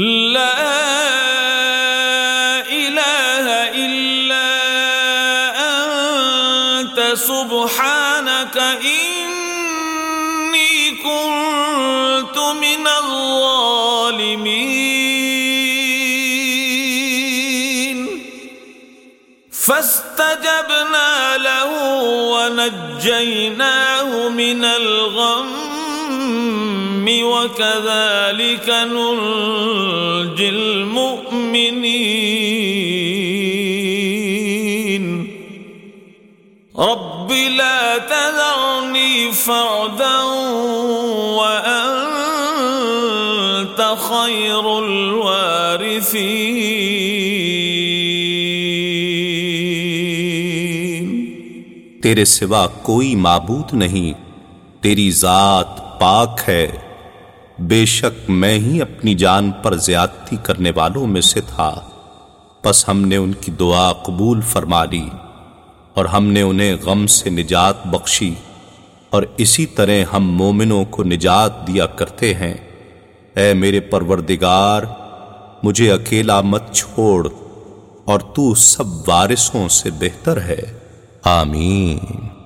لا إله إلا أنت سبحانك إني كنت من الظالمين. فاستجبنا له ونجيناه من الغم. وكذلك ننجي المؤمنين. رب لا تذرني فردا وأنت خير الوارثين. تیرے سوا کوئی معبود نہیں، تیری ذات پاک ہے۔ بے شک میں ہی اپنی جان پر زیادتی کرنے والوں میں سے تھا۔ پس ہم نے ان کی دعا قبول فرما لی اور ہم نے انہیں غم سے نجات بخشی اور اسی طرح ہم مومنوں کو نجات دیا کرتے ہیں۔ اے میرے پروردگار، مجھے اکیلا مت چھوڑ اور تو سب وارثوں سے بہتر ہے۔ آمین۔